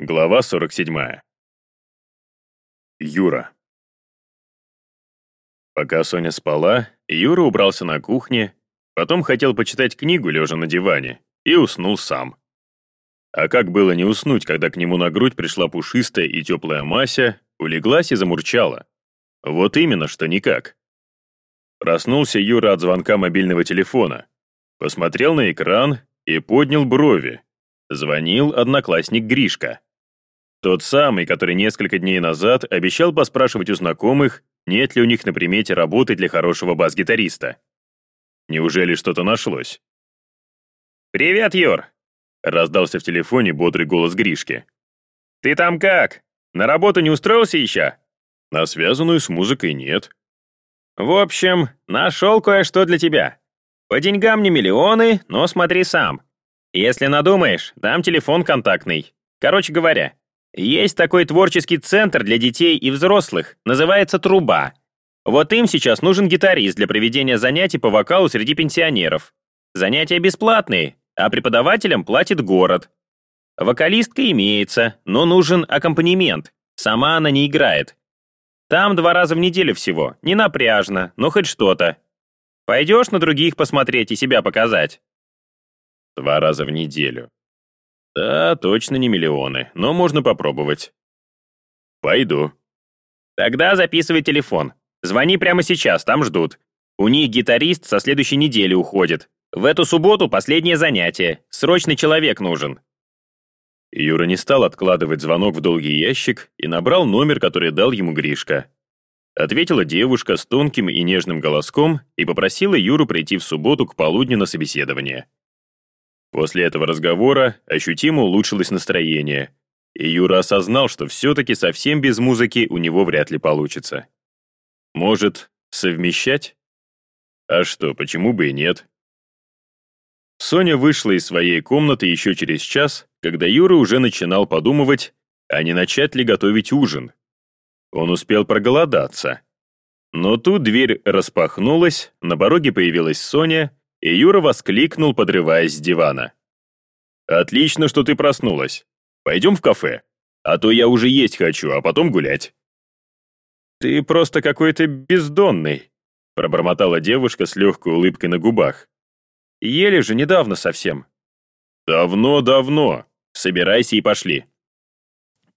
Глава 47. Юра. Пока Соня спала, Юра убрался на кухне, потом хотел почитать книгу, лежа на диване, и уснул сам. А как было не уснуть, когда к нему на грудь пришла пушистая и теплая Мася, улеглась и замурчала? Вот именно, что никак. Проснулся Юра от звонка мобильного телефона, посмотрел на экран и поднял брови. Звонил одноклассник Гришка. Тот самый, который несколько дней назад обещал поспрашивать у знакомых, нет ли у них на примете работы для хорошего бас-гитариста. Неужели что-то нашлось? «Привет, Юр!» — раздался в телефоне бодрый голос Гришки. «Ты там как? На работу не устроился еще?» «На связанную с музыкой нет». «В общем, нашел кое-что для тебя. По деньгам не миллионы, но смотри сам. Если надумаешь, дам телефон контактный. Короче говоря, есть такой творческий центр для детей и взрослых, называется «Труба». Вот им сейчас нужен гитарист для проведения занятий по вокалу среди пенсионеров. Занятия бесплатные, а преподавателям платит город. Вокалистка имеется, но нужен аккомпанемент. Сама она не играет. Там два раза в неделю всего, не напряжно, но хоть что-то. Пойдешь на других посмотреть и себя показать? Два раза в неделю. Да, точно не миллионы, но можно попробовать. Пойду. Тогда записывай телефон. Звони прямо сейчас, там ждут. У них гитарист со следующей недели уходит. В эту субботу последнее занятие. Срочный человек нужен. Юра не стал откладывать звонок в долгий ящик и набрал номер, который дал ему Гришка. Ответила девушка с тонким и нежным голоском и попросила Юру прийти в субботу к полудню на собеседование. После этого разговора ощутимо улучшилось настроение, и Юра осознал, что все-таки совсем без музыки у него вряд ли получится. Может, совмещать? А что, почему бы и нет? Соня вышла из своей комнаты еще через час, когда Юра уже начинал подумывать, а не начать ли готовить ужин. Он успел проголодаться. Но тут дверь распахнулась, на пороге появилась Соня и Юра воскликнул, подрываясь с дивана. «Отлично, что ты проснулась. Пойдем в кафе, а то я уже есть хочу, а потом гулять». «Ты просто какой-то бездонный», пробормотала девушка с легкой улыбкой на губах. «Ели же недавно совсем». «Давно-давно. Собирайся и пошли».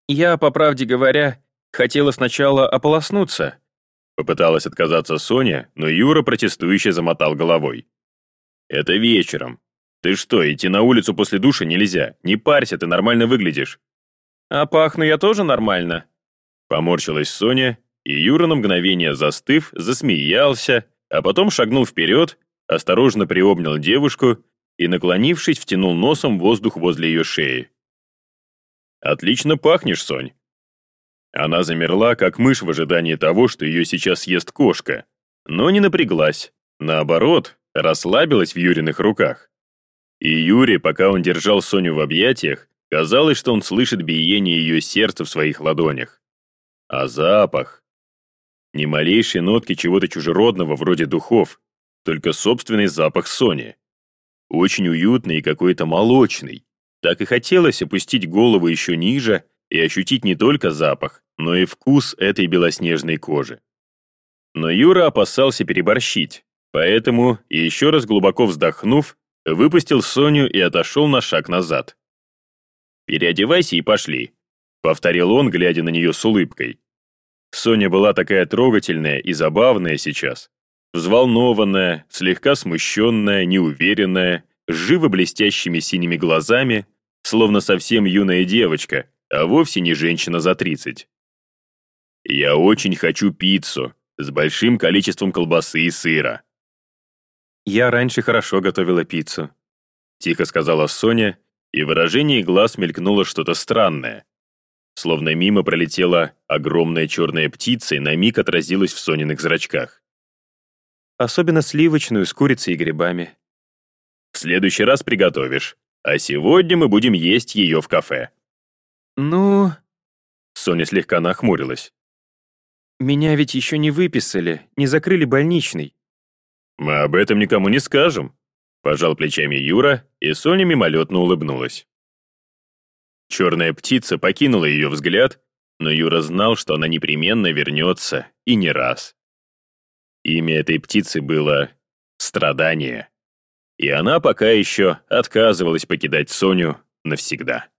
«Я, по правде говоря, хотела сначала ополоснуться», Попыталась отказаться Соня, но Юра протестующе замотал головой. «Это вечером. Ты что, идти на улицу после душа нельзя? Не парься, ты нормально выглядишь». «А пахну я тоже нормально?» Поморщилась Соня, и Юра на мгновение застыв, засмеялся, а потом шагнул вперед, осторожно приобнял девушку и, наклонившись, втянул носом воздух возле ее шеи. «Отлично пахнешь, Сонь». Она замерла, как мышь в ожидании того, что ее сейчас съест кошка, но не напряглась. Наоборот, расслабилась в Юриных руках. И Юре, пока он держал Соню в объятиях, казалось, что он слышит биение ее сердца в своих ладонях. А запах? Ни малейшей нотки чего-то чужеродного, вроде духов, только собственный запах Сони. Очень уютный и какой-то молочный. Так и хотелось опустить голову еще ниже и ощутить не только запах, но и вкус этой белоснежной кожи. Но Юра опасался переборщить, Поэтому, еще раз глубоко вздохнув, выпустил Соню и отошел на шаг назад. «Переодевайся и пошли», — повторил он, глядя на нее с улыбкой. Соня была такая трогательная и забавная сейчас, взволнованная, слегка смущенная, неуверенная, с живо блестящими синими глазами, словно совсем юная девочка, а вовсе не женщина за тридцать. «Я очень хочу пиццу с большим количеством колбасы и сыра», «Я раньше хорошо готовила пиццу», — тихо сказала Соня, и в выражении глаз мелькнуло что-то странное. Словно мимо пролетела огромная черная птица и на миг отразилась в Сониных зрачках. «Особенно сливочную с курицей и грибами». «В следующий раз приготовишь, а сегодня мы будем есть ее в кафе». «Ну...» Соня слегка нахмурилась. «Меня ведь еще не выписали, не закрыли больничный. «Мы об этом никому не скажем», — пожал плечами Юра, и Соня мимолетно улыбнулась. Черная птица покинула ее взгляд, но Юра знал, что она непременно вернется, и не раз. Имя этой птицы было «Страдание». И она пока еще отказывалась покидать Соню навсегда.